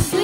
sleep.